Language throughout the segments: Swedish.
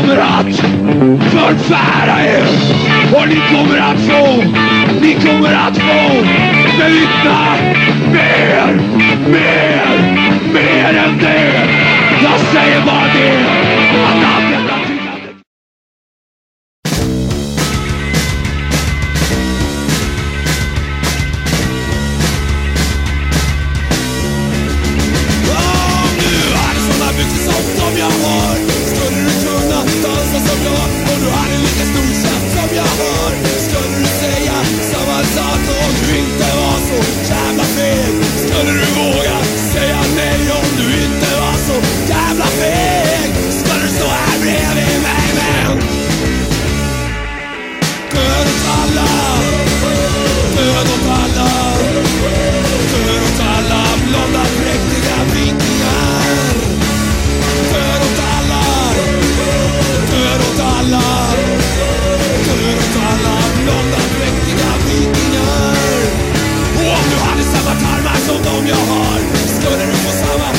kommer att förfära er. Och ni kommer att få, ni kommer att få bevittna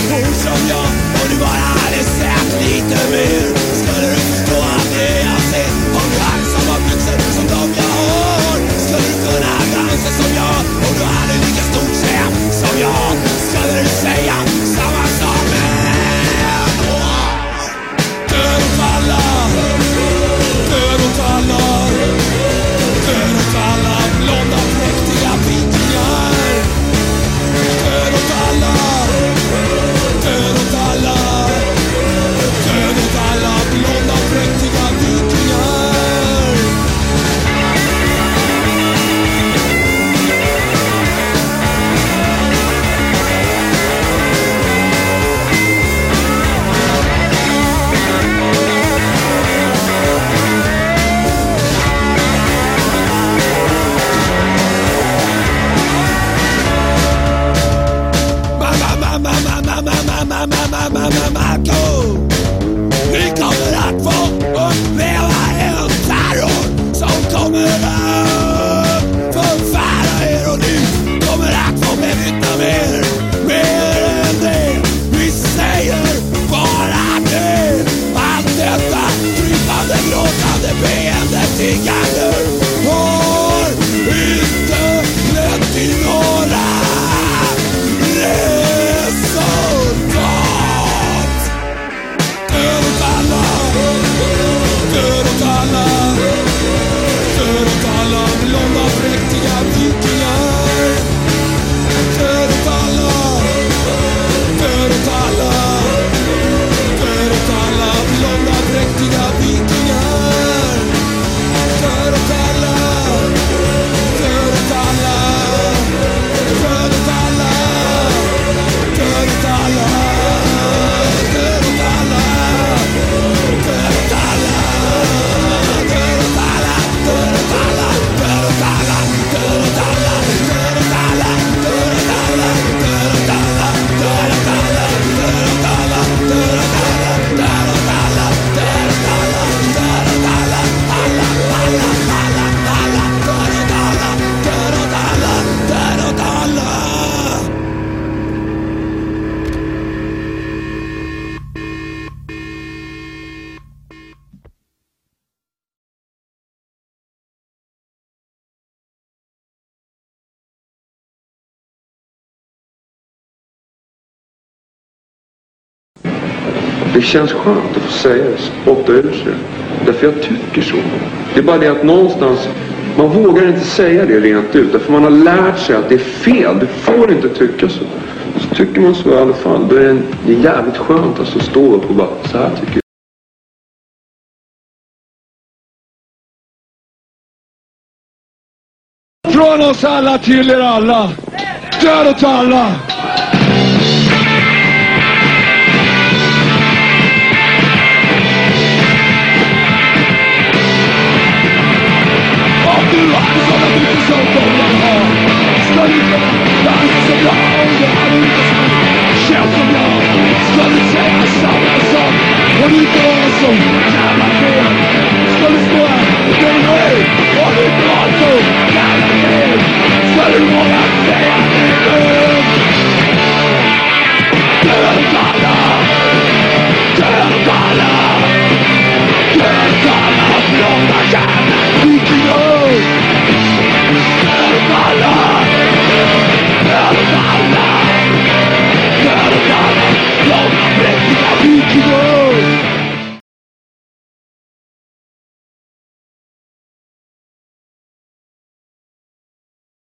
我不想要。Det känns skönt att få säga det, spotta ur sig Därför jag tycker så. Det är bara det att någonstans, man vågar inte säga det rent ut. Därför man har lärt sig att det är fel. Du får inte tycka så. Så tycker man så i alla fall. Då är det, det är jävligt skönt att stå upp och bara, så här tycker jag. Från oss alla till er alla. Död åt alla!